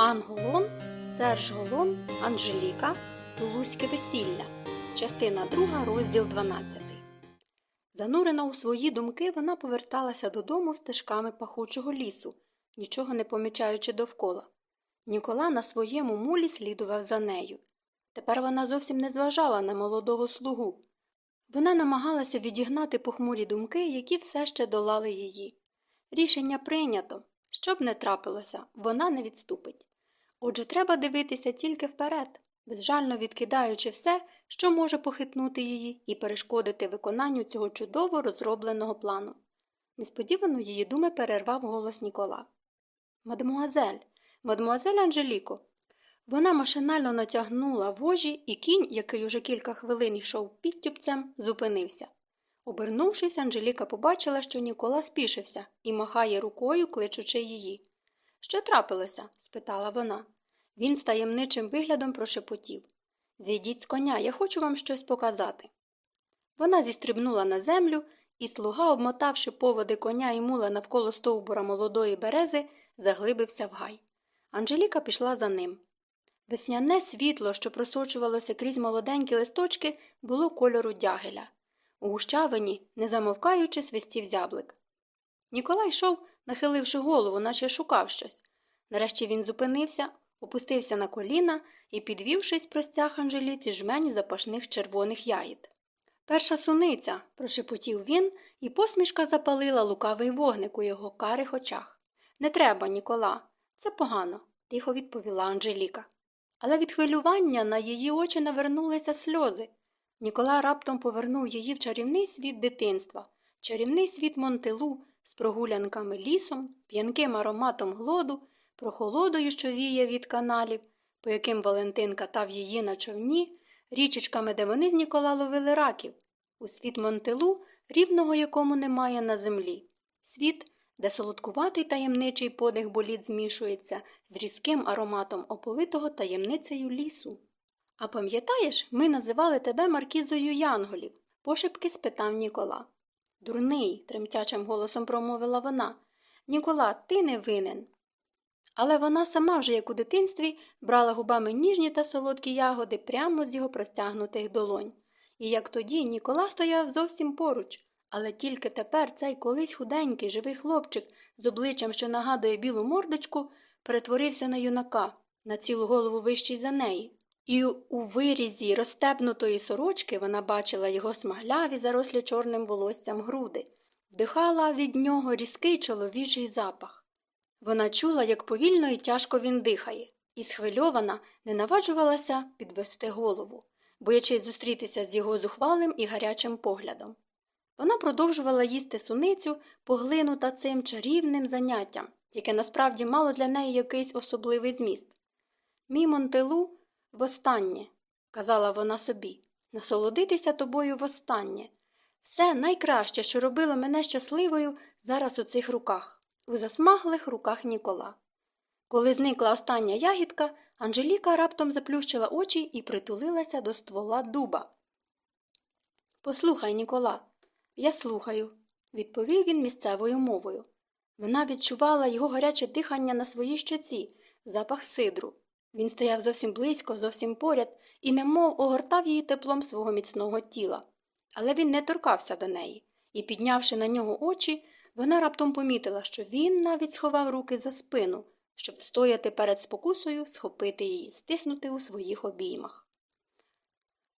Анголон, Серж Голон, Анжеліка, Тулузьке весілля. Частина 2, розділ 12. Занурена у свої думки, вона поверталася додому стежками пахучого лісу, нічого не помічаючи довкола. Нікола на своєму мулі слідував за нею. Тепер вона зовсім не зважала на молодого слугу. Вона намагалася відігнати похмурі думки, які все ще долали її. Рішення прийнято. Що б не трапилося, вона не відступить. Отже, треба дивитися тільки вперед, безжально відкидаючи все, що може похитнути її і перешкодити виконанню цього чудово розробленого плану. Несподівано її думи перервав голос Нікола. Мадемуазель, мадемуазель Анжеліко. Вона машинально натягнула вожі, і кінь, який уже кілька хвилин йшов підтюпцем, зупинився. Обернувшись, Анжеліка побачила, що Нікола спішився і махає рукою, кличучи її. Що трапилося? спитала вона. Він з таємничим виглядом прошепотів. Зійдіть з коня, я хочу вам щось показати. Вона зістрибнула на землю, і слуга, обмотавши поводи коня і мула навколо стовбура молодої берези, заглибився в гай. Анжеліка пішла за ним. Весняне світло, що просочувалося крізь молоденькі листочки, було кольору дягеля. У гущавині, не замовкаючи, свистів зяблик. Ніколай йшов, нахиливши голову, наче шукав щось. Нарешті він зупинився, опустився на коліна і, підвівшись, простяг Анжеліці жменю запашних червоних ягід. Перша суниця, прошепотів він, і посмішка запалила лукавий вогник у його карих очах. Не треба, Нікола, це погано, тихо відповіла Анжеліка. Але від хвилювання на її очі навернулися сльози. Нікола раптом повернув її в чарівний світ дитинства, чарівний світ Монтелу з прогулянками лісом, п'янким ароматом глоду, прохолодою, що віє від каналів, по яким Валентин катав її на човні, річечками, де вони з Нікола ловили раків, у світ Монтелу, рівного якому немає на землі, світ, де солодкуватий таємничий подих боліт змішується з різким ароматом оповитого таємницею лісу. А пам'ятаєш, ми називали тебе Маркізою Янголів, пошепки спитав Нікола. Дурний, тремтячим голосом промовила вона. Нікола, ти не винен. Але вона сама вже, як у дитинстві, брала губами ніжні та солодкі ягоди прямо з його простягнутих долонь. І як тоді Нікола стояв зовсім поруч, але тільки тепер цей колись худенький, живий хлопчик з обличчям, що нагадує білу мордочку, перетворився на юнака, на цілу голову вищий за неї. І у вирізі розстебнутої сорочки вона бачила його смагляві, зарослі чорним волоссям груди, вдихала від нього різкий чоловічий запах. Вона чула, як повільно і тяжко він дихає, і схвильована не наваджувалася підвести голову, боячись зустрітися з його зухвалим і гарячим поглядом. Вона продовжувала їсти суницю, поглинута цим чарівним заняттям, яке насправді мало для неї якийсь особливий зміст. Мій Монтелу востаннє, казала вона собі, насолодитися тобою востаннє. Все найкраще, що робило мене щасливою, зараз у цих руках, у засмаглих руках Нікола. Коли зникла остання ягідка, Анжеліка раптом заплющила очі і притулилася до ствола дуба. Послухай, Нікола, я слухаю, відповів він місцевою мовою. Вона відчувала його гаряче дихання на своїй щоці, запах сидру. Він стояв зовсім близько, зовсім поряд, і немов огортав її теплом свого міцного тіла. Але він не торкався до неї, і, піднявши на нього очі, вона раптом помітила, що він навіть сховав руки за спину, щоб встояти перед спокусою, схопити її, стиснути у своїх обіймах.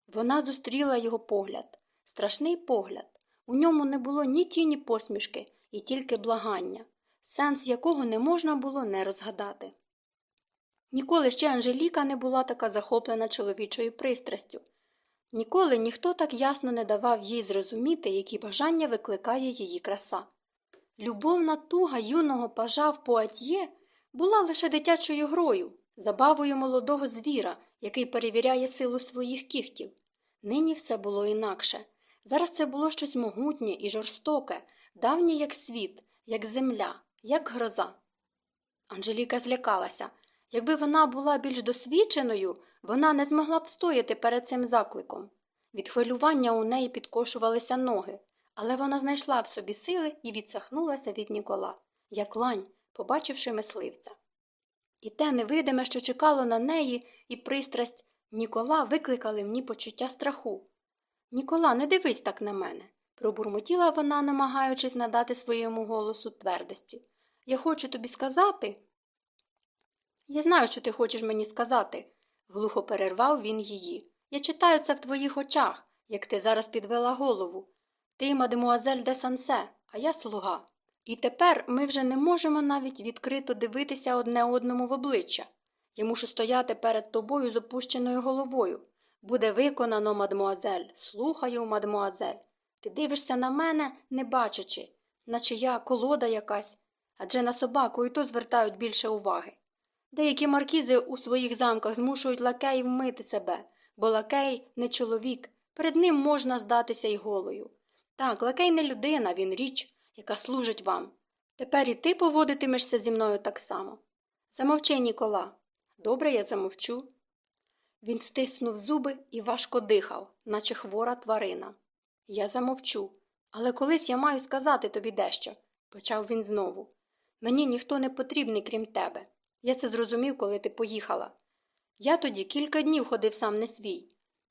Вона зустріла його погляд, страшний погляд. У ньому не було ні тіні посмішки, і тільки благання, сенс якого не можна було не розгадати. Ніколи ще Анжеліка не була така захоплена чоловічою пристрастю. Ніколи ніхто так ясно не давав їй зрозуміти, які бажання викликає її краса. Любовна туга юного пажа в Пуатьє була лише дитячою грою, забавою молодого звіра, який перевіряє силу своїх кіхтів. Нині все було інакше. Зараз це було щось могутнє і жорстоке, давнє як світ, як земля, як гроза. Анжеліка злякалася. Якби вона була більш досвідченою, вона не змогла б стояти перед цим закликом. Від хвилювання у неї підкошувалися ноги, але вона знайшла в собі сили і відсахнулася від Нікола, як лань, побачивши мисливця. І те невидиме, що чекало на неї, і пристрасть Нікола викликали ній почуття страху. Нікола, не дивись так на мене, пробурмотіла вона, намагаючись надати своєму голосу твердості. Я хочу тобі сказати. Я знаю, що ти хочеш мені сказати, глухо перервав він її. Я читаю це в твоїх очах, як ти зараз підвела голову. Ти, мадемуазель де Сансе, а я слуга. І тепер ми вже не можемо навіть відкрито дивитися одне одному в обличчя. Я мушу стояти перед тобою з опущеною головою. Буде виконано, мадмуазель. Слухаю, мадмуазель. Ти дивишся на мене, не бачачи, наче я колода якась, адже на собаку і то звертають більше уваги. Деякі маркізи у своїх замках змушують лакеїв мити себе, бо лакей не чоловік, перед ним можна здатися й голою. Так, лакей не людина, він річ, яка служить вам. Тепер і ти поводитимешся зі мною так само. Замовчи, Нікола. Добре, я замовчу. Він стиснув зуби і важко дихав, наче хвора тварина. Я замовчу, але колись я маю сказати тобі дещо, почав він знову. Мені ніхто не потрібний, крім тебе. Я це зрозумів, коли ти поїхала. Я тоді кілька днів ходив сам не свій.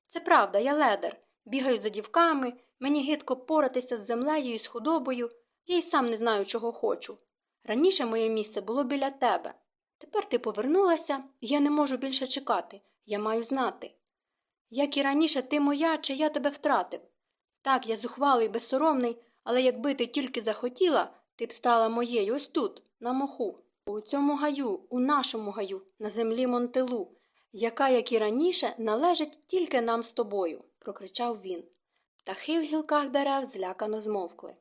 Це правда, я ледер, бігаю за дівками, мені гидко поратися з землею і з худобою, я й сам не знаю, чого хочу. Раніше моє місце було біля тебе. Тепер ти повернулася, і я не можу більше чекати. Я маю знати. Як і раніше, ти моя, чи я тебе втратив. Так, я зухвалий, безсоромний, але якби ти тільки захотіла, ти б стала моєю ось тут, на моху, у цьому гаю, у нашому гаю, на землі Монтелу, яка, як і раніше, належить тільки нам з тобою, прокричав він. Птахи в гілках дерев злякано змовкли.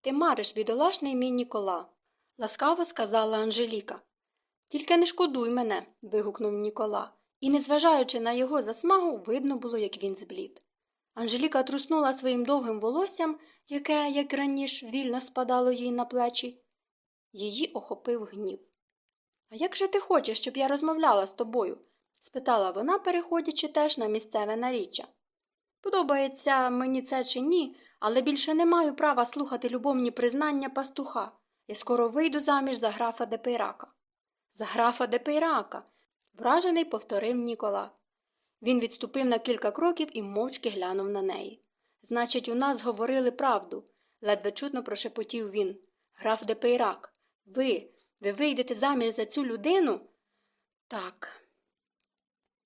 Ти мариш, бідолашний мій Нікола, ласкаво сказала Анжеліка. Тільки не шкодуй мене. вигукнув Нікола, і, незважаючи на його засмагу, видно було, як він зблід. Анжеліка труснула своїм довгим волоссям, яке, як раніше, вільно спадало їй на плечі. Її охопив гнів. А як же ти хочеш, щоб я розмовляла з тобою? спитала вона, переходячи теж на місцеве наріччя. Подобається мені це чи ні, але більше не маю права слухати любовні признання пастуха. Я скоро вийду заміж за графа де Пейрака. За графа де Пейрака, вражений повторив Нікола. Він відступив на кілька кроків і мовчки глянув на неї. Значить, у нас говорили правду, ледве чутно прошепотів він. Граф де Пейрак, ви, ви вийдете заміж за цю людину? Так.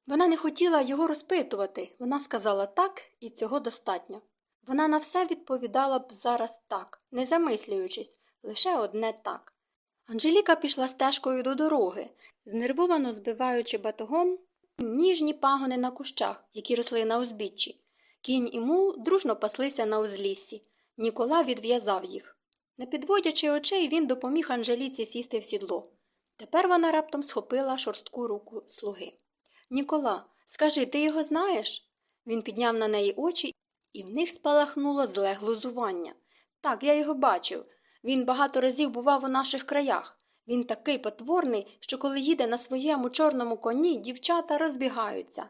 Вона не хотіла його розпитувати. Вона сказала так, і цього достатньо. Вона на все відповідала б зараз так, не замислюючись, лише одне так. Анжеліка пішла стежкою до дороги, знервовано збиваючи батогом ніжні пагони на кущах, які росли на узбіччі. Кінь і мул дружно паслися на узліссі. Нікола відв'язав їх. Не підводячи очей, він допоміг Анжеліці сісти в сідло. Тепер вона раптом схопила шорстку руку слуги. Нікола, скажи, ти його знаєш? Він підняв на неї очі, і в них спалахнуло зле глузування. Так, я його бачив. Він багато разів бував у наших краях. Він такий потворний, що коли їде на своєму чорному коні, дівчата розбігаються.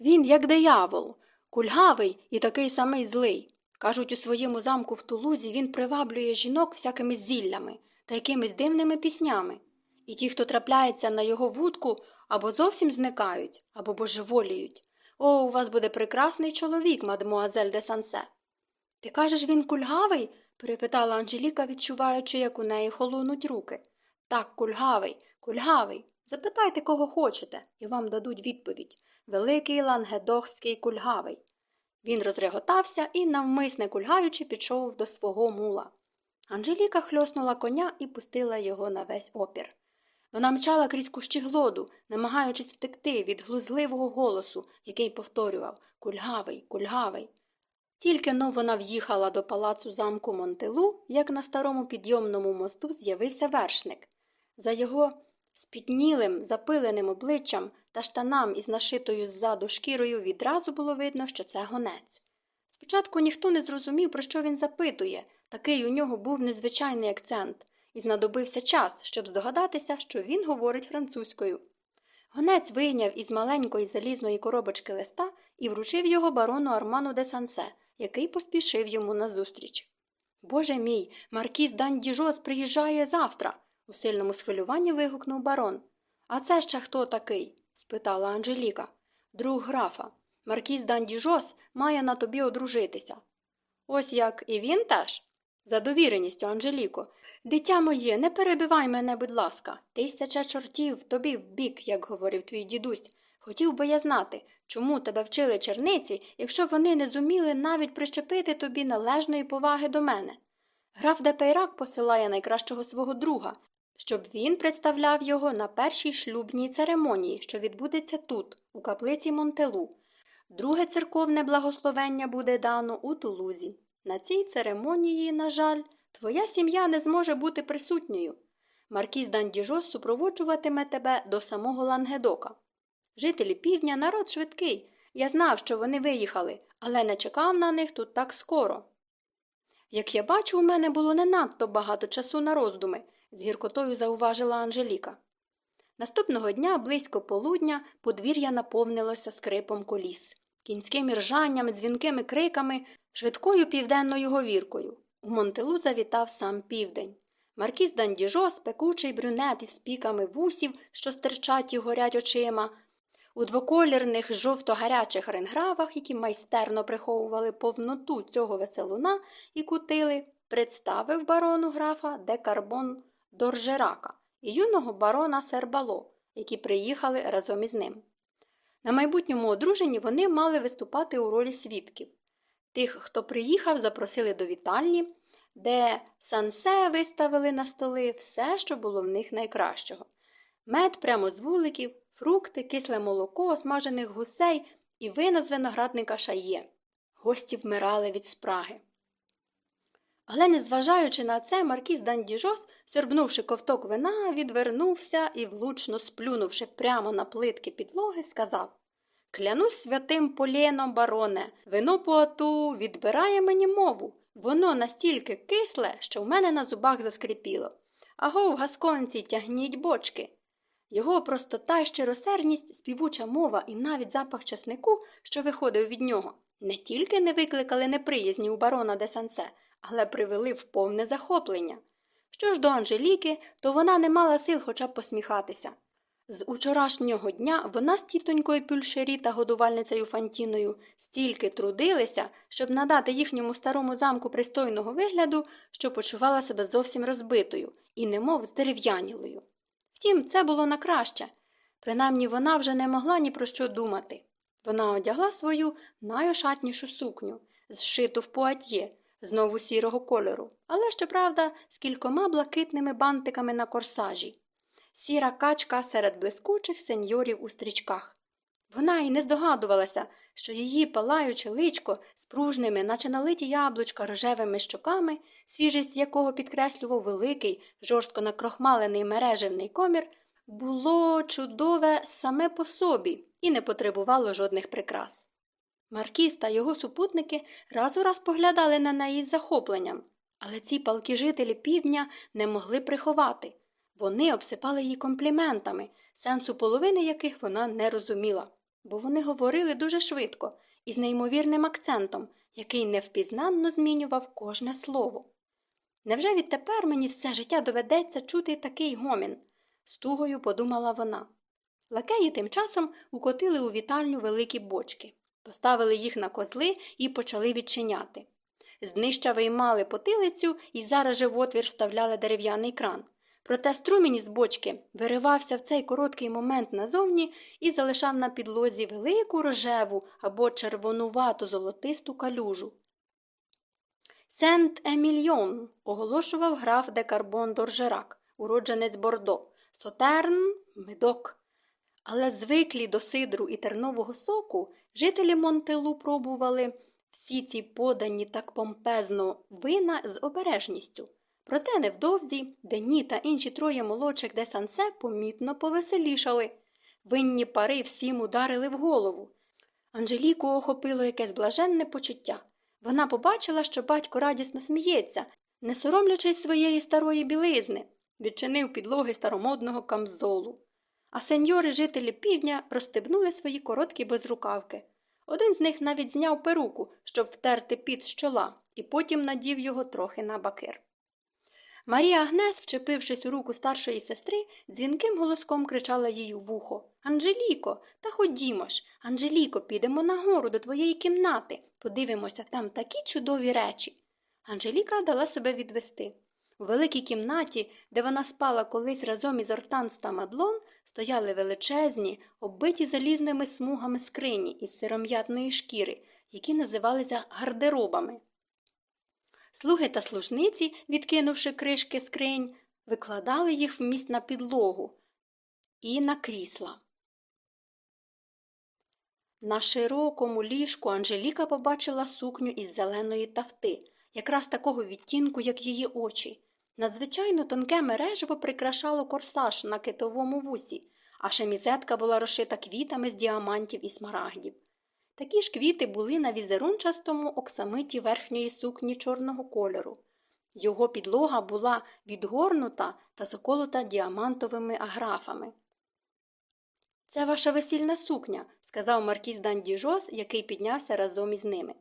Він, як диявол, кульгавий і такий самий злий. Кажуть, у своєму замку в Тулузі він приваблює жінок всякими зіллями та якимись дивними піснями. І ті, хто трапляється на його вудку, або зовсім зникають, або божеволіють. О, у вас буде прекрасний чоловік, мадемуазель де Сансе. Ти кажеш, він кульгавий? перепитала Анжеліка, відчуваючи, як у неї холонуть руки. Так, кульгавий, кульгавий. Запитайте, кого хочете, і вам дадуть відповідь Великий лангедохський кульгавий. Він розреготався і, навмисне кульгаючи, пішов до свого мула. Анжеліка хльоснула коня і пустила його на весь опір. Вона мчала крізь кущі глоду, намагаючись втекти від глузливого голосу, який повторював Кульгавий, кульгавий. Тільки но вона в'їхала до палацу замку Монтелу, як на старому підйомному мосту з'явився вершник. За його спітнілим, запиленим обличчям та штанам із нашитою ззаду шкірою відразу було видно, що це гонець. Спочатку ніхто не зрозумів, про що він запитує, такий у нього був незвичайний акцент, і знадобився час, щоб здогадатися, що він говорить французькою. Гонець вийняв із маленької залізної коробочки листа і вручив його барону Арману де Сансе, який поспішив йому назустріч. Боже мій, маркіз Дан Діжос приїжджає завтра, у сильному схвилюванні вигукнув барон. А це ще хто такий? Спитала Анжеліка. Друг графа. Маркіз Дандіжос має на тобі одружитися. Ось як і він теж? За довіреністю, Анжеліко. Дитя моє, не перебивай мене, будь ласка. Тисяча чортів тобі в бік, як говорив твій дідусь. Хотів би я знати, чому тебе вчили черниці, якщо вони не зуміли навіть прищепити тобі належної поваги до мене. Граф де Пейрак посилає найкращого свого друга, щоб він представляв його на першій шлюбній церемонії, що відбудеться тут, у каплиці Монтелу. Друге церковне благословення буде дано у Тулузі. На цій церемонії, на жаль, твоя сім'я не зможе бути присутньою. Маркіз д'Андіжос супроводжуватиме тебе до самого Лангедока. Жителі півдня народ швидкий. Я знав, що вони виїхали, але не чекав на них тут так скоро. Як я бачу, у мене було не надто багато часу на роздуми, з гіркотою зауважила Анжеліка. Наступного дня, близько полудня, подвір'я наповнилося скрипом коліс, кінським іржанням, дзвінкими криками, швидкою південною говіркою. У Монтелу завітав сам південь. Маркіз Дандіжо, спекучий брюнет із піками вусів, що стирчать і горять очима, у двоколірних жовто-гарячих ренгравах, які майстерно приховували повноту цього веселуна і кутили, представив барону графа де Карбон Доржерака і юного барона Сербало, які приїхали разом із ним. На майбутньому одруженні вони мали виступати у ролі свідків. Тих, хто приїхав, запросили до вітальні, де сансе виставили на столи все, що було в них найкращого. Мед прямо з вуликів, фрукти, кисле молоко, смажених гусей і вина з виноградника шає. Гості вмирали від спраги. Але, незважаючи на це, маркіз Дандіжос, сьорбнувши ковток вина, відвернувся і, влучно сплюнувши прямо на плитки підлоги, сказав Клянусь святим полєном, бароне, вино поату відбирає мені мову. Воно настільки кисле, що в мене на зубах заскрипіло. Аго, гасконці, тягніть бочки. Його простота й щиросердність, співуча мова і навіть запах часнику, що виходив від нього, не тільки не викликали неприязні у барона де Сансе, але привели в повне захоплення. Що ж до Анжеліки, то вона не мала сил хоча б посміхатися. З учорашнього дня вона з тітонькою пюльшері та годувальницею Фантіною стільки трудилися, щоб надати їхньому старому замку пристойного вигляду, що почувала себе зовсім розбитою і немов здерев'янілою. Втім, це було на краще. Принаймні вона вже не могла ні про що думати. Вона одягла свою найошатнішу сукню, зшиту в пуатьє, знову сірого кольору, але, щоправда, з кількома блакитними бантиками на корсажі. Сіра качка серед блискучих сеньорів у стрічках. Вона й не здогадувалася, що її палаюче личко з пружними, наче налиті яблучка рожевими щоками, свіжість якого підкреслював великий, жорстко накрохмалений мережевний комір, було чудове саме по собі і не потребувало жодних прикрас. Маркіз та його супутники раз у раз поглядали на неї з захопленням, але ці палкі жителі півдня не могли приховати. Вони обсипали її компліментами, сенсу половини яких вона не розуміла, бо вони говорили дуже швидко і з неймовірним акцентом, який невпізнанно змінював кожне слово. Невже відтепер мені все життя доведеться чути такий гомін? стугою подумала вона. Лакеї тим часом укотили у вітальню великі бочки, поставили їх на козли і почали відчиняти. Знища виймали потилицю і зараз же в отвір вставляли дерев'яний кран. Проте струмінь із бочки виривався в цей короткий момент назовні і залишав на підлозі велику рожеву або червонувату золотисту калюжу. Сент Емільйон оголошував граф де Карбон-Доржерак, уродженець Бордо, Сотерн медок. Але звиклі до сидру і тернового соку жителі Монтелу пробували всі ці подані так помпезно вина з обережністю. Проте невдовзі Дені та інші троє молодших де Сансе помітно повеселішали. Винні пари всім ударили в голову. Анжеліку охопило якесь блаженне почуття. Вона побачила, що батько радісно сміється, не соромлячись своєї старої білизни, відчинив підлоги старомодного камзолу. А сеньори жителі півдня розстебнули свої короткі безрукавки. Один з них навіть зняв перуку, щоб втерти під з чола, і потім надів його трохи на бакир. Марія Агнес, вчепившись у руку старшої сестри, дзвінким голоском кричала їй у вухо Анжеліко, та ходімо ж. Анжеліко, підемо нагору до твоєї кімнати. Подивимося, там такі чудові речі. Анжеліка дала себе відвести. У великій кімнаті, де вона спала колись разом із Ортанс та Мадлон, стояли величезні, оббиті залізними смугами скрині із сиром'ятної шкіри, які називалися гардеробами. Слуги та служниці, відкинувши кришки скринь, викладали їх вміст на підлогу і на крісла. На широкому ліжку Анжеліка побачила сукню із зеленої тафти, якраз такого відтінку, як її очі. Надзвичайно тонке мережево прикрашало корсаж на китовому вусі, а шемізетка була розшита квітами з діамантів і смарагдів. Такі ж квіти були на візерунчастому оксамиті верхньої сукні чорного кольору. Його підлога була відгорнута та заколота діамантовими аграфами. Це ваша весільна сукня, сказав маркіз Дандіжос, який піднявся разом із ними.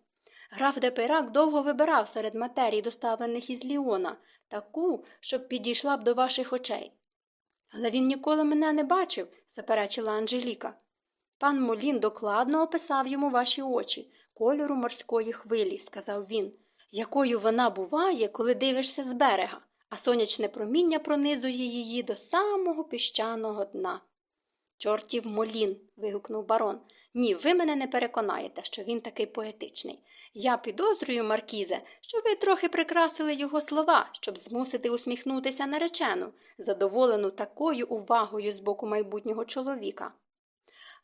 Граф де Пейрак довго вибирав серед матерій, доставлених із Ліона, таку, щоб підійшла б до ваших очей. Але він ніколи мене не бачив, заперечила Анжеліка. Пан Молін докладно описав йому ваші очі, кольору морської хвилі, сказав він, якою вона буває, коли дивишся з берега, а сонячне проміння пронизує її до самого піщаного дна. Чортів Молін. вигукнув барон. Ні, ви мене не переконаєте, що він такий поетичний. Я підозрюю, Маркізе, що ви трохи прикрасили його слова, щоб змусити усміхнутися наречену, задоволену такою увагою з боку майбутнього чоловіка.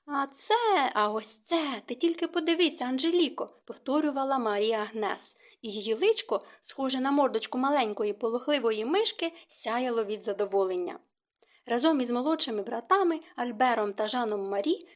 А це, а ось це, ти тільки подивися, Анжеліко, повторювала Марія Агнес, і її личко, схоже на мордочку маленької полохливої мишки, сяяло від задоволення. Разом із молодшими братами Альбером та Жаном Марі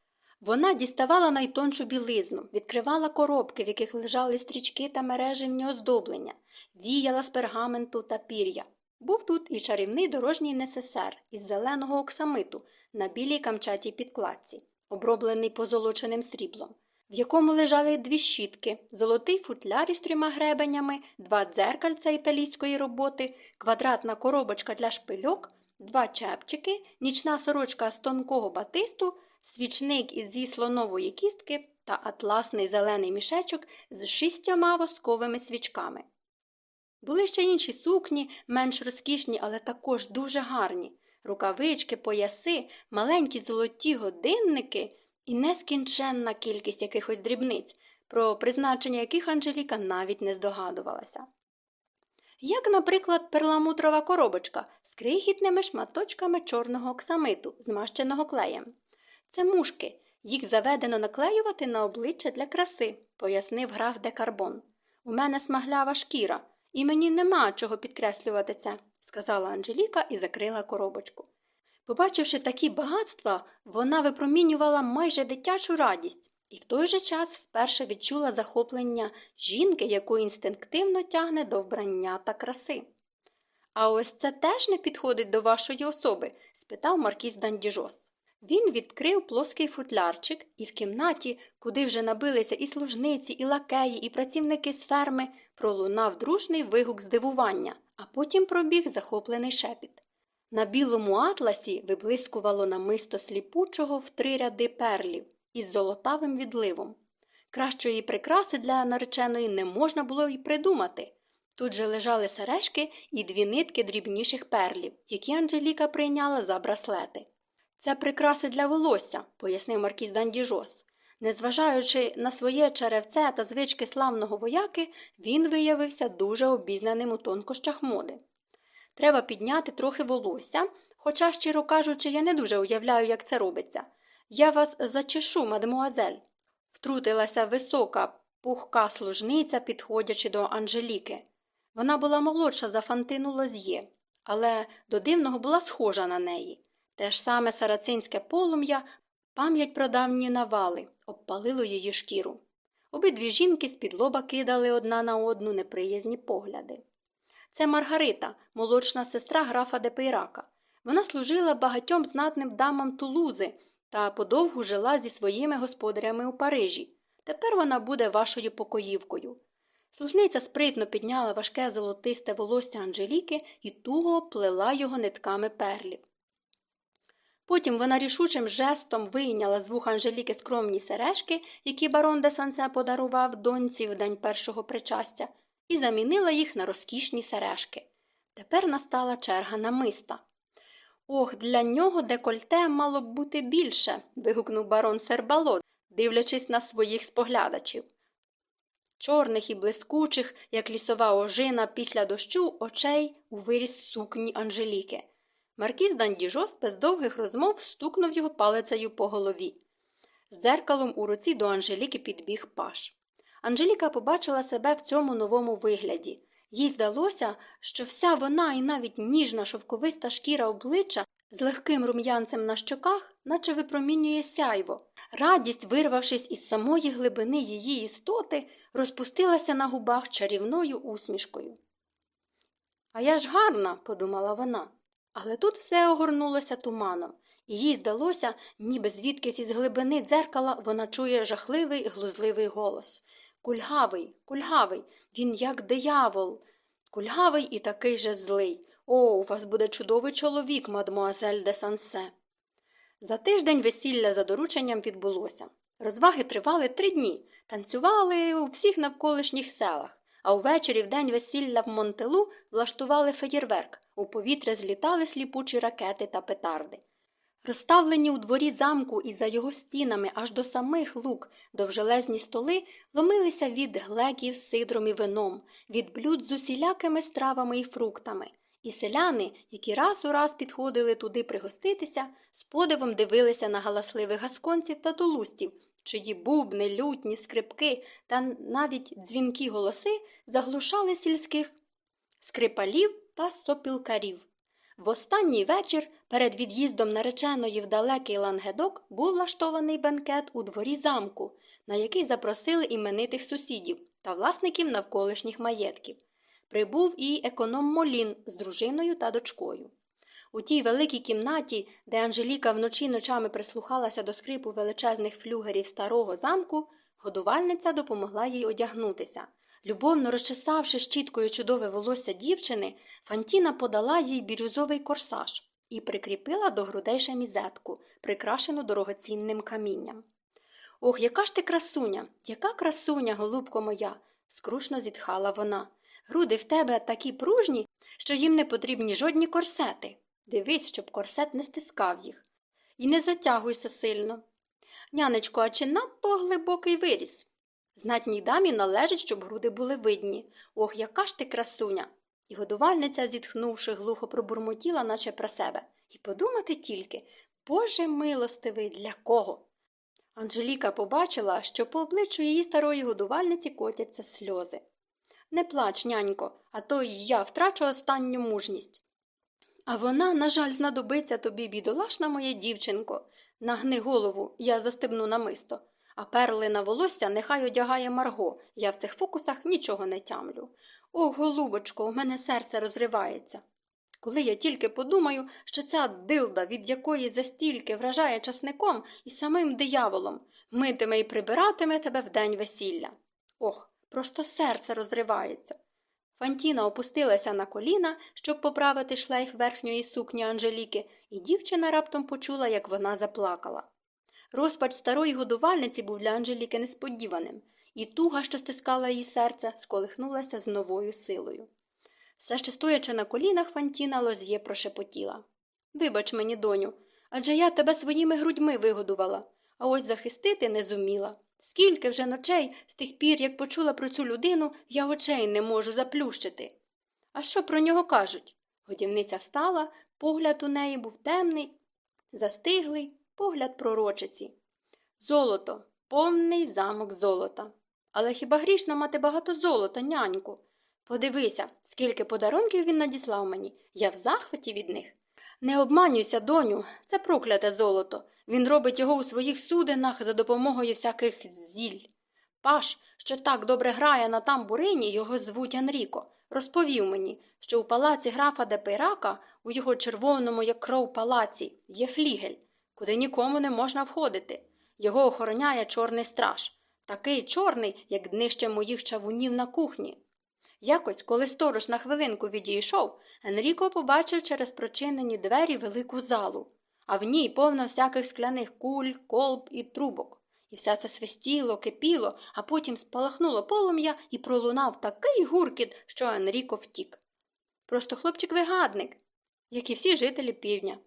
вона діставала найтоншу білизну, відкривала коробки, в яких лежали стрічки та мережевні оздоблення, віяла з пергаменту та пір'я. Був тут і чарівний дорожній несесер із зеленого оксамиту на білій камчатій підкладці оброблений позолоченим сріблом, в якому лежали дві щітки, золотий футляр із трьома гребенями, два дзеркальця італійської роботи, квадратна коробочка для шпильок, два чепчики, нічна сорочка з тонкого батисту, свічник із слонової кістки та атласний зелений мішечок з шістьома восковими свічками. Були ще інші сукні, менш розкішні, але також дуже гарні рукавички, пояси, маленькі золоті годинники і нескінченна кількість якихось дрібниць, про призначення яких Анжеліка навіть не здогадувалася. Як, наприклад, перламутрова коробочка з крихітними шматочками чорного оксамиту, змащеного клеєм. Це мушки, їх заведено наклеювати на обличчя для краси, пояснив граф Декарбон. У мене смаглява шкіра, і мені нема чого підкреслювати це сказала Анжеліка і закрила коробочку. Побачивши такі багатства, вона випромінювала майже дитячу радість і в той же час вперше відчула захоплення жінки, яку інстинктивно тягне до вбрання та краси. А ось це теж не підходить до вашої особи? спитав Маркіз Дандіжос. Він відкрив плоский футлярчик, і в кімнаті, куди вже набилися і служниці, і лакеї, і працівники з ферми, пролунав дружний вигук здивування а потім пробіг захоплений шепіт. На білому атласі виблискувало намисто сліпучого в три ряди перлів із золотавим відливом. Кращої прикраси для нареченої не можна було й придумати. Тут же лежали сережки і дві нитки дрібніших перлів, які Анжеліка прийняла за браслети. Це прикраси для волосся, пояснив маркіз Дандіжос. Незважаючи на своє черевце та звички славного вояки, він виявився дуже обізнаним у тонкощах моди. Треба підняти трохи волосся, хоча, щиро кажучи, я не дуже уявляю, як це робиться. Я вас зачешу, мадемуазель. Втрутилася висока, пухка служниця, підходячи до Анжеліки. Вона була молодша за Фантину Лоз'є, але до дивного була схожа на неї. Те ж саме сарацинське полум'я Пам'ять про давні навали обпалило її шкіру. Обидві жінки з-під лоба кидали одна на одну неприязні погляди. Це Маргарита, молодшна сестра графа Депейрака. Вона служила багатьом знатним дамам Тулузи та подовгу жила зі своїми господарями у Парижі. Тепер вона буде вашою покоївкою. Служниця спритно підняла важке золотисте волосся Анжеліки і туго плела його нитками перлів. Потім вона рішучим жестом вийняла з вух Анжеліки скромні сережки, які барон де Сансе подарував доньці в день першого причастя, і замінила їх на розкішні сережки. Тепер настала черга намиста. Ох, для нього декольте мало б бути більше. вигукнув барон Сербалот, дивлячись на своїх споглядачів. Чорних і блискучих, як лісова ожина після дощу очей у виріс сукні Анжеліки. Маркіз Дандіжос без довгих розмов стукнув його палицею по голові. З дзеркалом у руці до Анжеліки підбіг паш. Анжеліка побачила себе в цьому новому вигляді. Їй здалося, що вся вона і навіть ніжна шовковиста шкіра обличчя з легким рум'янцем на щоках, наче випромінює сяйво. Радість, вирвавшись із самої глибини її істоти, розпустилася на губах чарівною усмішкою. А я ж гарна, подумала вона. Але тут все огорнулося туманом, і їй здалося, ніби звідкись із глибини дзеркала вона чує жахливий глузливий голос. Кульгавий, кульгавий, він як диявол. Кульгавий і такий же злий. О, у вас буде чудовий чоловік, мадмуазель де Сансе. За тиждень весілля за дорученням відбулося. Розваги тривали три дні, танцювали у всіх навколишніх селах, а увечері в день весілля в Монтелу влаштували феєрверк, у повітря злітали сліпучі ракети та петарди. Розставлені у дворі замку і за його стінами аж до самих лук довжелезні столи ломилися від глеків з сидром і вином, від блюд з усілякими стравами і фруктами. І селяни, які раз у раз підходили туди пригоститися, з подивом дивилися на галасливих гасконців та тулустів, чиї бубни, лютні, скрипки та навіть дзвінкі голоси заглушали сільських скрипалів та сопілкарів. В останній вечір перед від'їздом нареченої в далекий лангедок був влаштований бенкет у дворі замку, на який запросили іменитих сусідів та власників навколишніх маєтків. Прибув і економ Молін з дружиною та дочкою. У тій великій кімнаті, де Анжеліка вночі ночами прислухалася до скрипу величезних флюгерів старого замку, годувальниця допомогла їй одягнутися. Любовно розчесавши щіткою чудове волосся дівчини, Фантіна подала їй бірюзовий корсаж і прикріпила до грудей шемізетку, прикрашену дорогоцінним камінням. Ох, яка ж ти красуня, яка красуня, голубко моя, скрушно зітхала вона. Груди в тебе такі пружні, що їм не потрібні жодні корсети. Дивись, щоб корсет не стискав їх. І не затягуйся сильно. Нянечко, а чи надто глибокий виріс? Знатній дамі належить, щоб груди були видні. Ох, яка ж ти красуня. І годувальниця, зітхнувши, глухо пробурмотіла, наче про себе. І подумати тільки Боже милостивий, для кого? Анжеліка побачила, що по обличчю її старої годувальниці котяться сльози. Не плач, нянько, а то й я втрачу останню мужність. А вона, на жаль, знадобиться тобі, бідолашна моя дівчинко. Нагни голову, я застебну намисто. А перли на волосся нехай одягає Марго. Я в цих фокусах нічого не тямлю. О, голубочко, у мене серце розривається. Коли я тільки подумаю, що ця дилда, від якої застільки вражає часником і самим дияволом, митиме і прибиратиме тебе в день весілля. Ох, просто серце розривається. Фантіна опустилася на коліна, щоб поправити шлейф верхньої сукні Анжеліки, і дівчина раптом почула, як вона заплакала. Розпач старої годувальниці був для Анжеліки несподіваним, і туга, що стискала її серце, сколихнулася з новою силою. Все ще стоячи на колінах, Фантіна Лоз'є прошепотіла. Вибач мені, доню, адже я тебе своїми грудьми вигодувала, а ось захистити не зуміла. Скільки вже ночей з тих пір, як почула про цю людину, я очей не можу заплющити. А що про нього кажуть? Годівниця встала, погляд у неї був темний, застиглий, погляд пророчиці. Золото, повний замок золота. Але хіба грішно мати багато золота, няньку? Подивися, скільки подарунків він надіслав мені, я в захваті від них. Не обманюйся, доню, це прокляте золото. Він робить його у своїх судинах за допомогою всяких зіль. Паш, що так добре грає на тамбурині, його звуть Анріко, розповів мені, що у палаці графа Депейрака, у його червоному, як кров палаці, є флігель, куди нікому не можна входити. Його охороняє чорний страж. такий чорний, як днище моїх чавунів на кухні. Якось, коли сторож на хвилинку відійшов, Енріко побачив через прочинені двері велику залу, а в ній повно всяких скляних куль, колб і трубок. І все це свистіло, кипіло, а потім спалахнуло полум'я і пролунав такий гуркіт, що Енріко втік. Просто хлопчик-вигадник, як і всі жителі півдня.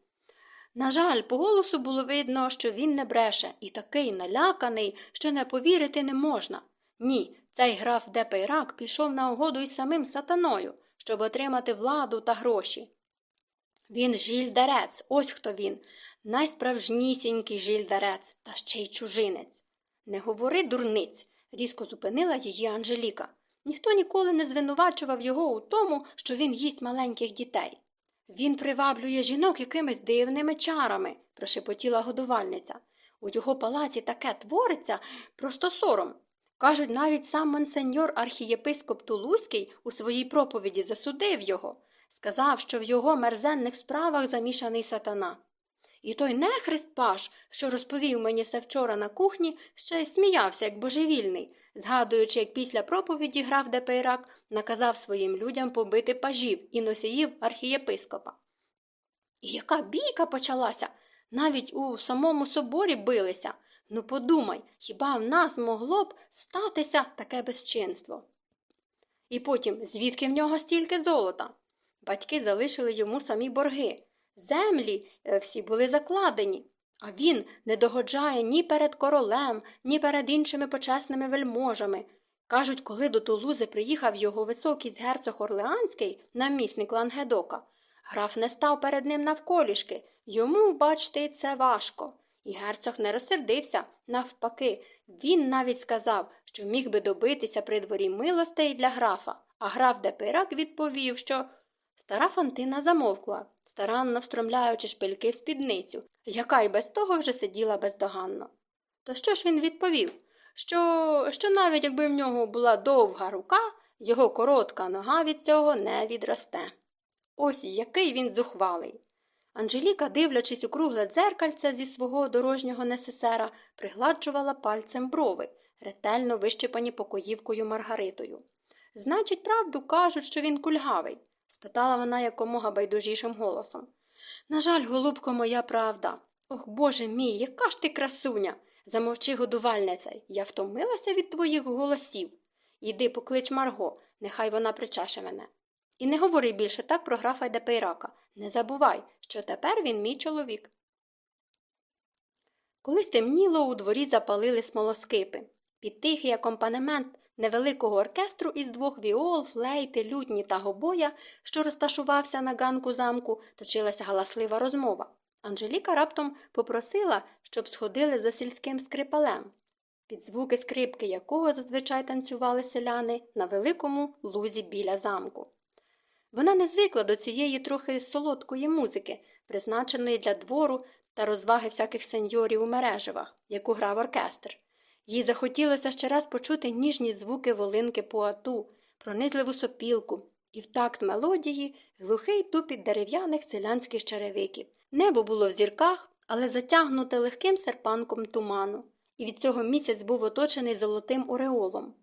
На жаль, по голосу було видно, що він не бреше, і такий наляканий, що не повірити не можна. Ні, цей граф де Пейрак пішов на угоду із самим сатаною, щоб отримати владу та гроші. Він жільдарець, ось хто він, найсправжнісінький жільдарець, та ще й чужинець. Не говори дурниць, різко зупинила її Анжеліка. Ніхто ніколи не звинувачував його у тому, що він їсть маленьких дітей. Він приваблює жінок якимись дивними чарами, прошепотіла годувальниця. У його палаці таке твориться, просто сором. Кажуть, навіть сам монсеньор архієпископ Тулузький у своїй проповіді засудив його, сказав, що в його мерзенних справах замішаний сатана. І той нехрест паж, що розповів мені все вчора на кухні, ще й сміявся, як божевільний, згадуючи, як після проповіді граф де Пейрак наказав своїм людям побити пажів і носіїв архієпископа. І яка бійка почалася? Навіть у самому соборі билися. Ну, подумай, хіба в нас могло б статися таке безчинство? І потім, звідки в нього стільки золота? Батьки залишили йому самі борги. Землі е, всі були закладені, а він не догоджає ні перед королем, ні перед іншими почесними вельможами. Кажуть, коли до Тулузи приїхав його високість герцог Орлеанський, намісник Лангедока, граф не став перед ним навколішки. Йому, бачте, це важко. І герцог не розсердився. Навпаки, він навіть сказав, що міг би добитися при дворі милостей для графа, а граф Депирак відповів, що стара Фантина замовкла, старанно встромляючи шпильки в спідницю, яка й без того вже сиділа бездоганно. То що ж він відповів? Що, що навіть якби в нього була довга рука, його коротка нога від цього не відросте. Ось який він зухвалий. Анжеліка, дивлячись у кругле дзеркальце зі свого дорожнього несесера, пригладжувала пальцем брови, ретельно вищипані покоївкою Маргаритою. Значить, правду кажуть, що він кульгавий? Спитала вона якомога байдужішим голосом. На жаль, голубко, моя правда. Ох, Боже мій, яка ж ти красуня. Замовчи, годувальниця, я втомилася від твоїх голосів. Іди поклич Марго, нехай вона причеше мене. І не говори більше так про графа де Пейрака. Не забувай, що тепер він мій чоловік. Коли стемніло, у дворі запалили смолоскипи. Під тихий акомпанемент невеликого оркестру із двох віол, флейти, лютні та гобоя, що розташувався на ганку замку, точилася галаслива розмова. Анжеліка раптом попросила, щоб сходили за сільським скрипалем, під звуки скрипки якого зазвичай танцювали селяни на великому лузі біля замку. Вона не звикла до цієї трохи солодкої музики, призначеної для двору та розваги всяких сеньорів у мережевах, яку грав оркестр. Їй захотілося ще раз почути ніжні звуки волинки поату, пронизливу сопілку, і в такт мелодії глухий тупіт дерев'яних селянських черевиків. Небо було в зірках, але затягнуте легким серпанком туману, і від цього місяць був оточений золотим ореолом.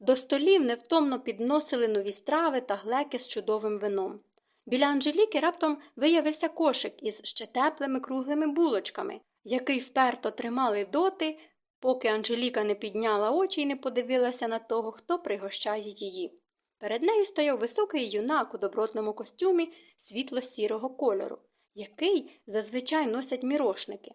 До столів невтомно підносили нові страви та глеки з чудовим вином. Біля Анжеліки раптом виявився кошик із ще теплими круглими булочками, який вперто тримали доти, поки Анжеліка не підняла очі і не подивилася на того, хто пригощає її. Перед нею стояв високий юнак у добротному костюмі світло-сірого кольору, який зазвичай носять мірошники.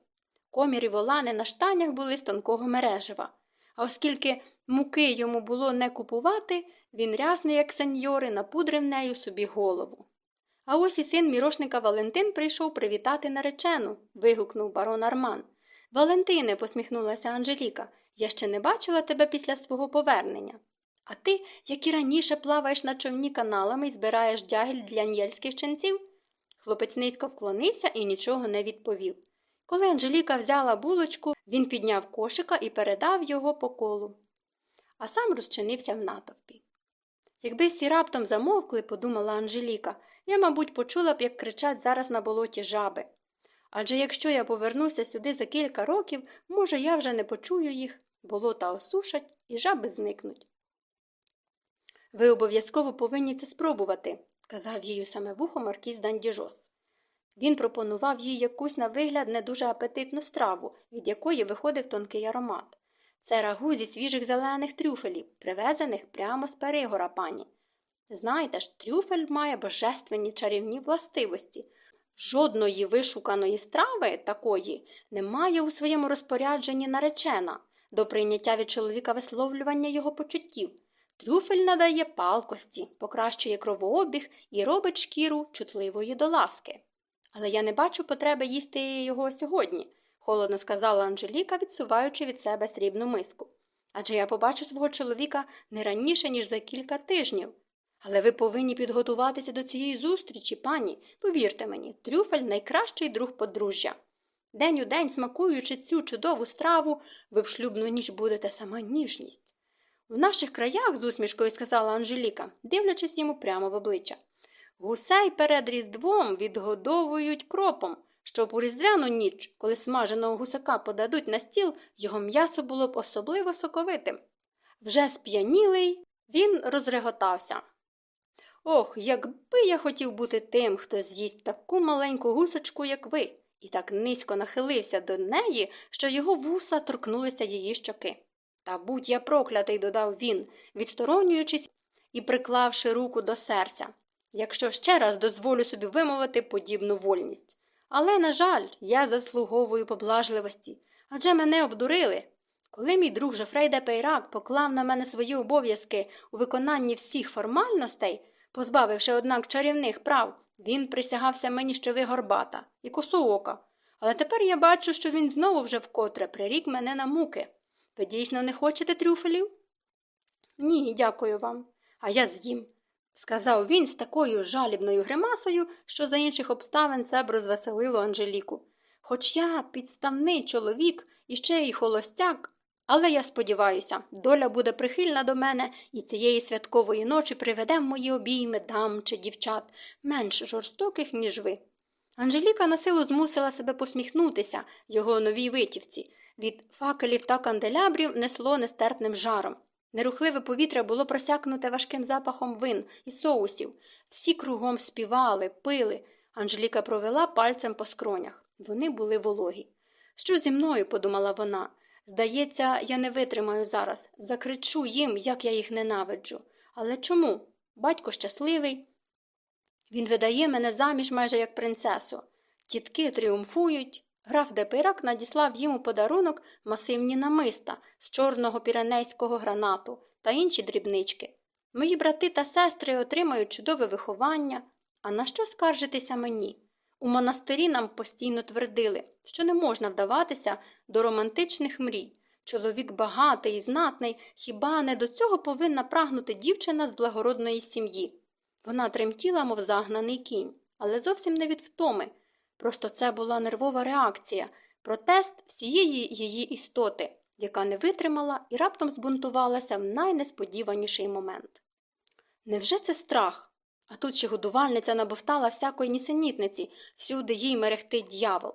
Комір і волани на штанях були з тонкого мережева. А оскільки муки йому було не купувати, він рясний, як сеньори, напудрив нею собі голову. А ось і син мірошника Валентин прийшов привітати наречену. вигукнув барон Арман. Валентине, посміхнулася Анжеліка, я ще не бачила тебе після свого повернення. А ти, як і раніше, плаваєш на човні каналами і збираєш дягель для нєльських ченців? Хлопець низько вклонився і нічого не відповів. Коли Анжеліка взяла булочку, він підняв кошика і передав його по колу, а сам розчинився в натовпі. Якби всі раптом замовкли, подумала Анжеліка, я, мабуть, почула б, як кричать зараз на болоті жаби. Адже якщо я повернуся сюди за кілька років, може, я вже не почую їх, болота осушать і жаби зникнуть. Ви обов'язково повинні це спробувати, казав їй саме вухо маркіз Дандіжос. Він пропонував їй якусь на вигляд не дуже апетитну страву, від якої виходив тонкий аромат. Це рагу зі свіжих зелених трюфелів, привезених прямо з перегора пані. Знаєте ж, трюфель має божественні чарівні властивості. Жодної вишуканої страви такої немає у своєму розпорядженні наречена до прийняття від чоловіка висловлювання його почуттів. Трюфель надає палкості, покращує кровообіг і робить шкіру чутливою до ласки. Але я не бачу потреби їсти його сьогодні, холодно сказала Анжеліка, відсуваючи від себе срібну миску. Адже я побачу свого чоловіка не раніше, ніж за кілька тижнів. Але ви повинні підготуватися до цієї зустрічі, пані. Повірте мені, трюфель найкращий друг подружжя. День у день, смакуючи цю чудову страву, ви в шлюбну ніч будете сама ніжність. В наших краях, з усмішкою сказала Анжеліка, дивлячись йому прямо в обличчя. Гусей перед Різдвом відгодовують кропом, щоб у різдвяну ніч, коли смаженого гусака подадуть на стіл, його м'ясо було б особливо соковитим. Вже сп'янілий, він розреготався. Ох, якби я хотів бути тим, хто з'їсть таку маленьку гусочку, як ви, і так низько нахилився до неї, що його вуса торкнулися її щоки. Та будь я проклятий, додав він, відсторонюючись і приклавши руку до серця, якщо ще раз дозволю собі вимовити подібну вольність. Але, на жаль, я заслуговую поблажливості, адже мене обдурили. Коли мій друг Жофрей де Пейрак поклав на мене свої обов'язки у виконанні всіх формальностей, позбавивши, однак, чарівних прав, він присягався мені, що ви горбата і косоока. Але тепер я бачу, що він знову вже вкотре прирік мене на муки. Ви дійсно не хочете трюфелів? Ні, дякую вам. А я з'їм, сказав він з такою жалібною гримасою, що за інших обставин це б розвеселило Анжеліку. Хоч я підставний чоловік і ще й холостяк, але я сподіваюся, доля буде прихильна до мене і цієї святкової ночі приведе мої обійми дам чи дівчат, менш жорстоких, ніж ви. Анжеліка на силу змусила себе посміхнутися його новій витівці. Від факелів та канделябрів несло нестерпним жаром. Нерухливе повітря було просякнуте важким запахом вин і соусів. Всі кругом співали, пили. Анжеліка провела пальцем по скронях. Вони були вологі. Що зі мною? подумала вона. Здається, я не витримаю зараз. Закричу їм, як я їх ненавиджу. Але чому? Батько щасливий. Він видає мене заміж майже як принцесу. Тітки тріумфують. Граф Депирак надіслав їм у подарунок масивні намиста з чорного піренейського гранату та інші дрібнички. Мої брати та сестри отримають чудове виховання. А на що скаржитися мені? У монастирі нам постійно твердили, що не можна вдаватися до романтичних мрій. Чоловік багатий і знатний, хіба не до цього повинна прагнути дівчина з благородної сім'ї. Вона тремтіла, мов загнаний кінь, але зовсім не від втоми. Просто це була нервова реакція, протест всієї її істоти, яка не витримала і раптом збунтувалася в найнесподіваніший момент. Невже це страх? А тут ще годувальниця набовтала всякої нісенітниці, всюди їй мерехтить дьявол.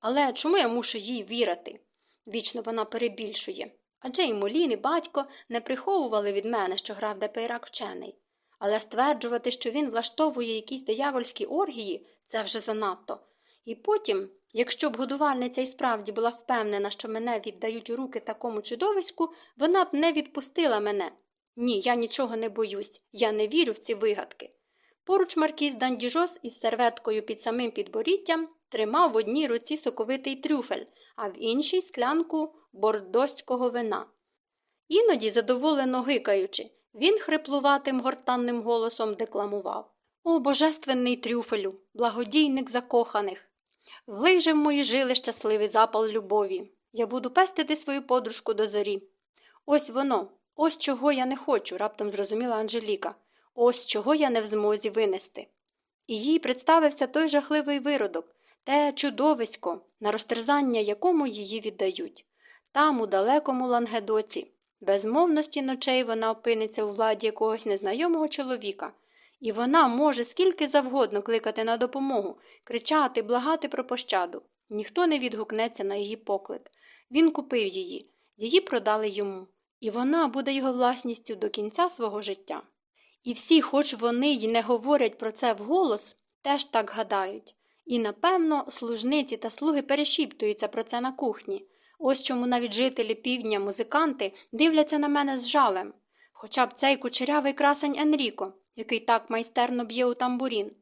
Але чому я мушу їй вірити? Вічно вона перебільшує. Адже і Молін, і батько не приховували від мене, що граф де Пейрак вчений. Але стверджувати, що він влаштовує якісь диявольські оргії, це вже занадто. І потім, якщо б годувальниця і справді була впевнена, що мене віддають у руки такому чудовиську, вона б не відпустила мене. Ні, я нічого не боюсь, я не вірю в ці вигадки. Поруч маркіз Дандіжос із серветкою під самим підборіттям тримав в одній руці соковитий трюфель, а в іншій склянку бордоського вина. Іноді, задоволено гикаючи, він хриплуватим гортанним голосом декламував О, божественний трюфелю, благодійник закоханих! Влий же в мої жили щасливий запал любові. Я буду пестити свою подружку до зорі. Ось воно, ось чого я не хочу, раптом зрозуміла Анжеліка. Ось чого я не в змозі винести. І їй представився той жахливий виродок, те чудовисько, на розтерзання якому її віддають. Там, у далекому лангедоці, без мовності ночей вона опиниться у владі якогось незнайомого чоловіка, І вона може скільки завгодно кликати на допомогу, кричати, благати про пощаду. Ніхто не відгукнеться на її поклик. Він купив її, її продали йому, і вона буде його власністю до кінця свого життя. І всі, хоч вони й не говорять про це вголос, теж так гадають. І, напевно, служниці та слуги перешіптуються про це на кухні. Ось чому навіть жителі півдня, музиканти дивляться на мене з жалем. Хоча б цей кучерявий красень Енріко, який так майстерно б'є у тамбурін.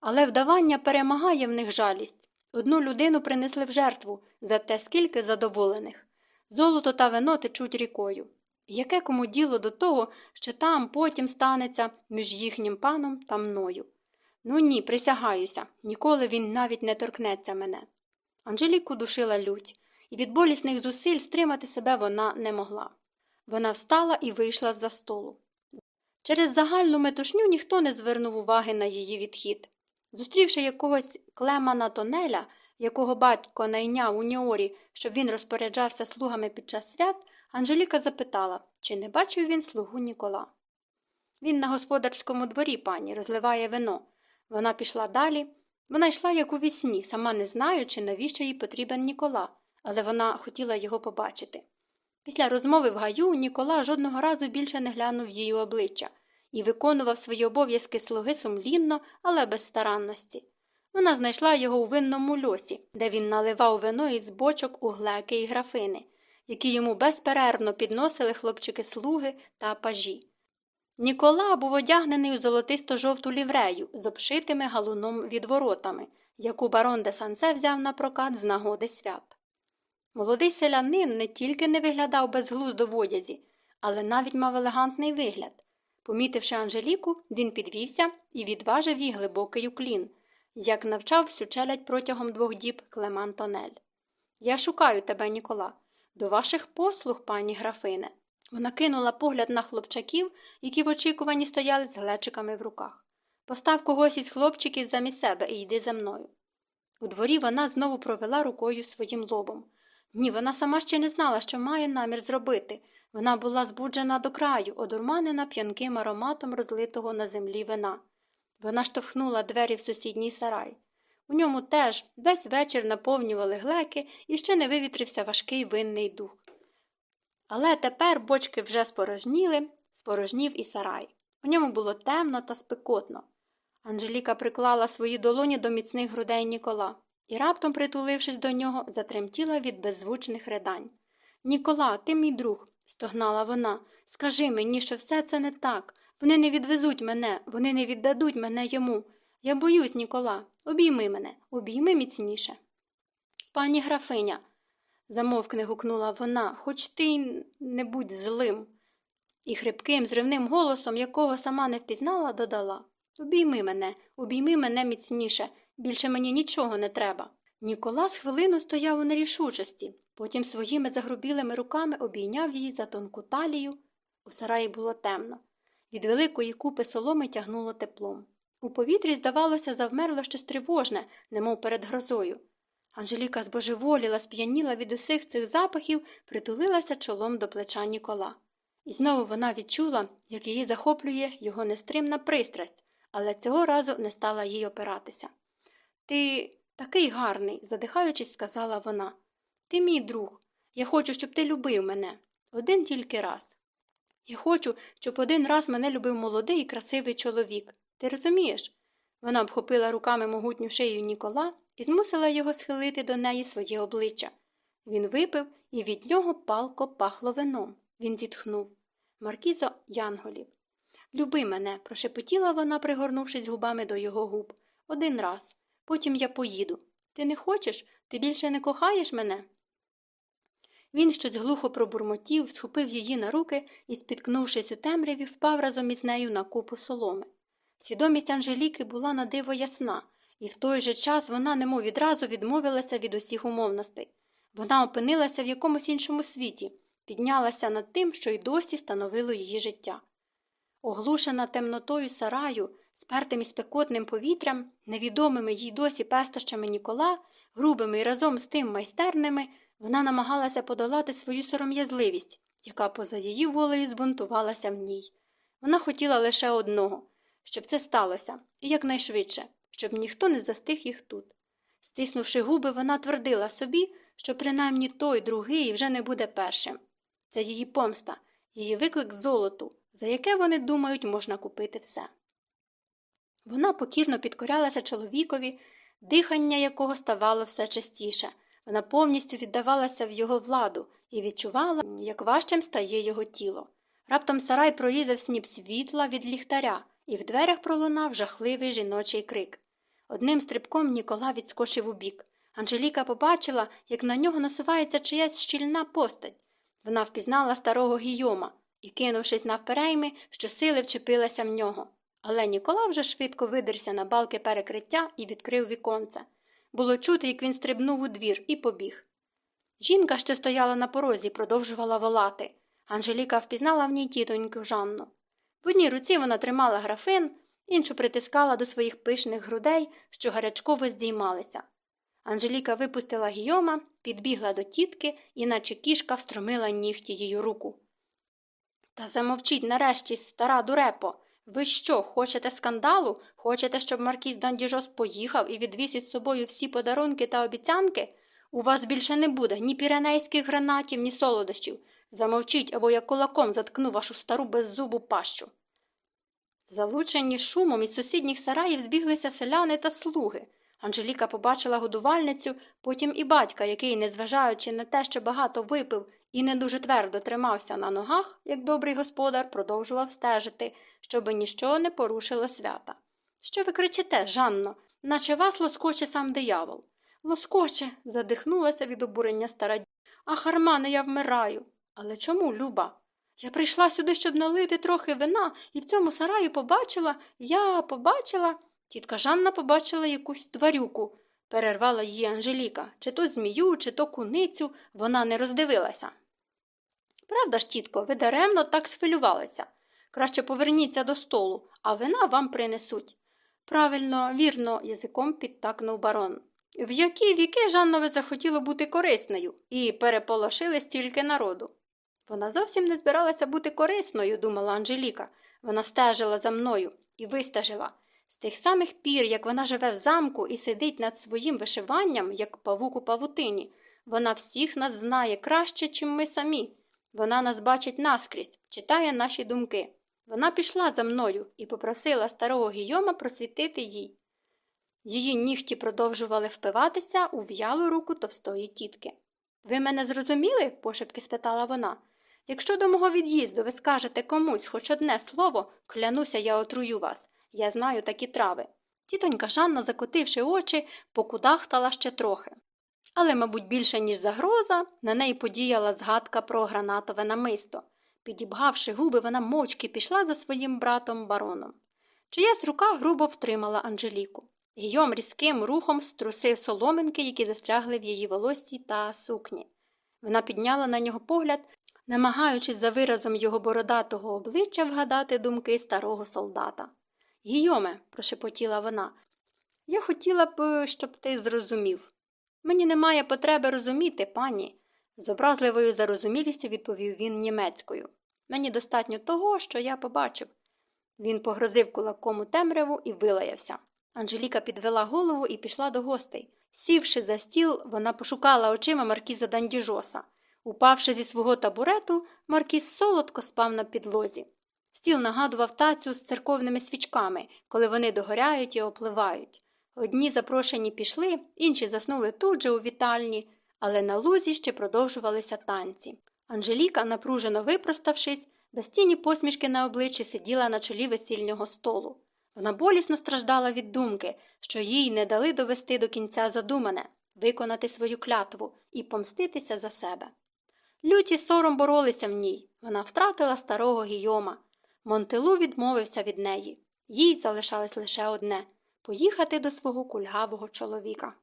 Але вдавання перемагає в них жалість. Одну людину принесли в жертву, за те скільки задоволених. Золото та вино течуть рікою. Яке кому діло до того, що там потім станеться між їхнім паном та мною? Ну ні, присягаюся, ніколи він навіть не торкнеться мене. Анжеліку душила лють, і від болісних зусиль стримати себе вона не могла. Вона встала і вийшла з за столу. Через загальну метушню ніхто не звернув уваги на її відхід. Зустрівши якогось клемана тонеля, якого батько найняв у Ніорі, щоб він розпоряджався слугами під час свят, Анжеліка запитала, чи не бачив він слугу Нікола. Він на господарському дворі, пані, розливає вино. Вона пішла далі. Вона йшла як у вісні, сама не знаючи, навіщо їй потрібен Нікола, але вона хотіла його побачити. Після розмови в гаю Нікола жодного разу більше не глянув її обличчя і виконував свої обов'язки слуги сумлінно, але без старанності. Вона знайшла його у винному льосі, де він наливав вино із бочок у глеки і графини, які йому безперервно підносили хлопчики слуги та пажі. Нікола був одягнений у золотисто жовту ліврею з обшитими галуном відворотами, яку барон де Сансе взяв на прокат з нагоди свят. Молодий селянин не тільки не виглядав безглуздо в одязі, але навіть мав елегантний вигляд. Помітивши Анжеліку, він підвівся і відважив їй глибокий уклін, як навчав всю челядь протягом двох діб Клеман Тонель. Я шукаю тебе, Нікола, до ваших послуг, пані графине. Вона кинула погляд на хлопчаків, які в очікуванні стояли з глечиками в руках. Постав когось із хлопчиків замість себе і йди за мною. У дворі вона знову провела рукою своїм лобом. Ні, вона сама ще не знала, що має намір зробити. Вона була збуджена до краю, одурманена п'янким ароматом розлитого на землі вина. Вона штовхнула двері в сусідній сарай. У ньому теж весь вечір наповнювали глеки і ще не вивітрився важкий винний дух. Але тепер бочки вже спорожніли, спорожнів і сарай. У ньому було темно та спекотно. Анжеліка приклала свої долоні до міцних грудей Нікола і, раптом, притулившись до нього, затремтіла від беззвучних ридань. Нікола, ти мій друг, стогнала вона. Скажи мені, що все це не так. Вони не відвезуть мене, вони не віддадуть мене йому. Я боюсь, Нікола. Обійми мене, обійми міцніше. Пані графиня, замовкне гукнула вона, хоч ти не будь злим. І хрипким, зривним голосом, якого сама не впізнала, додала Обійми мене, обійми мене міцніше, більше мені нічого не треба. Ніколас хвилину стояв у нерішучості, потім своїми загрубілими руками обійняв її за тонку талію. У сараї було темно. Від великої купи соломи тягнуло теплом. У повітрі, здавалося, завмерло щось тривожне, немов перед грозою. Анжеліка збожеволіла, сп'яніла від усіх цих запахів, притулилася чолом до плеча Нікола. І знову вона відчула, як її захоплює його нестримна пристрасть, але цього разу не стала їй опиратися. Ти такий гарний, задихаючись, сказала вона. Ти мій друг. Я хочу, щоб ти любив мене. Один тільки раз. Я хочу, щоб один раз мене любив молодий і красивий чоловік. Ти розумієш? Вона обхопила руками могутню шию Нікола і змусила його схилити до неї своє обличчя. Він випив, і від нього палко пахло вином. Він зітхнув. Маркізо Янголів. Люби мене, прошепотіла вона, пригорнувшись губами до його губ. Один раз. Потім я поїду. Ти не хочеш? Ти більше не кохаєш мене? Він щось глухо пробурмотів, схопив її на руки і, спіткнувшись у темряві, впав разом із нею на купу соломи. Свідомість Анжеліки була на диво ясна, і в той же час вона немов відразу відмовилася від усіх умовностей. Вона опинилася в якомусь іншому світі, піднялася над тим, що й досі становило її життя. Оглушена темнотою сараю, спертим і спекотним повітрям, невідомими їй досі пестощами Нікола, грубими і разом з тим майстерними, вона намагалася подолати свою сором'язливість, яка поза її волею збунтувалася в ній. Вона хотіла лише одного щоб це сталося, і якнайшвидше, щоб ніхто не застиг їх тут. Стиснувши губи, вона твердила собі, що принаймні той другий вже не буде першим. Це її помста, її виклик золоту, за яке вони думають, можна купити все. Вона покірно підкорялася чоловікові, дихання якого ставало все частіше. Вона повністю віддавалася в його владу і відчувала, як важчим стає його тіло. Раптом сарай прорізав сніп світла від ліхтаря, і в дверях пролунав жахливий жіночий крик. Одним стрибком Нікола відскочив у бік. Анжеліка побачила, як на нього насувається чиясь щільна постать. Вона впізнала старого Гійома і, кинувшись навперейми, щосили вчепилася в нього. Але Нікола вже швидко видерся на балки перекриття і відкрив віконце. Було чути, як він стрибнув у двір і побіг. Жінка, що стояла на порозі, продовжувала волати. Анжеліка впізнала в ній тітоньку Жанну. В одній руці вона тримала графин, іншу притискала до своїх пишних грудей, що гарячково здіймалися. Анжеліка випустила гійома, підбігла до тітки і, наче кішка, встромила нігті її руку. Та замовчіть нарешті, стара дурепо. Ви що, хочете скандалу? Хочете, щоб Маркіз Дандіжос поїхав і відвіз із собою всі подарунки та обіцянки? У вас більше не буде ні піренейських гранатів, ні солодощів. Замовчіть, або я кулаком заткну вашу стару беззубу пащу. Залучені шумом із сусідніх сараїв збіглися селяни та слуги. Анжеліка побачила годувальницю, потім і батька, який, незважаючи на те, що багато випив і не дуже твердо тримався на ногах, як добрий господар, продовжував стежити, щоби ніщо не порушило свята. Що ви кричите, Жанно, наче вас лоскоче сам диявол. Лоскоче, задихнулася від обурення стара Ах, Армане, я вмираю. Але чому, Люба? Я прийшла сюди, щоб налити трохи вина, і в цьому сараї побачила, я побачила. Тітка Жанна побачила якусь тварюку, перервала її Анжеліка, чи то змію, чи то куницю, вона не роздивилася. Правда ж, тітко, ви даремно так схвилювалися. Краще поверніться до столу, а вина вам принесуть. Правильно, вірно, язиком підтакнув барон. В які віки Жаннове захотіло бути корисною і переполошили стільки народу. Вона зовсім не збиралася бути корисною, думала Анжеліка. Вона стежила за мною і вистежила. З тих самих пір, як вона живе в замку і сидить над своїм вишиванням, як павук у павутині, вона всіх нас знає краще, чим ми самі. Вона нас бачить наскрізь, читає наші думки. Вона пішла за мною і попросила старого Гійома просвітити їй. Її нігті продовжували впиватися у в'ялу руку товстої тітки. Ви мене зрозуміли? пошепки спитала вона. Якщо до мого від'їзду ви скажете комусь хоч одне слово, клянуся, я отрую вас. Я знаю такі трави. Тітонька Жанна, закотивши очі, покудахтала ще трохи. Але, мабуть, більше, ніж загроза, на неї подіяла згадка про гранатове намисто. Підібгавши губи, вона мовчки пішла за своїм братом бароном. Чиясь рука грубо втримала Анжеліку. Гійом різким рухом струсив соломинки, які застрягли в її волоссі та сукні. Вона підняла на нього погляд, намагаючись за виразом його бородатого обличчя вгадати думки старого солдата. Гійоме, прошепотіла вона, я хотіла б, щоб ти зрозумів. Мені немає потреби розуміти, пані, з образливою зарозумілістю відповів він німецькою. Мені достатньо того, що я побачив. Він погрозив кулаком у темряву і вилаявся. Анжеліка підвела голову і пішла до гостей. Сівши за стіл, вона пошукала очима маркіза Дандіжоса. Упавши зі свого табурету, маркіз солодко спав на підлозі. Стіл нагадував тацю з церковними свічками, коли вони догоряють і опливають. Одні запрошені пішли, інші заснули тут же у вітальні, але на лузі ще продовжувалися танці. Анжеліка, напружено випроставшись, без тіні посмішки на обличчі сиділа на чолі весільного столу. Вона болісно страждала від думки, що їй не дали довести до кінця задумане, виконати свою клятву і помститися за себе. Люті сором боролися в ній. Вона втратила старого гійома. Монтелу відмовився від неї. Їй залишалось лише одне поїхати до свого кульгавого чоловіка.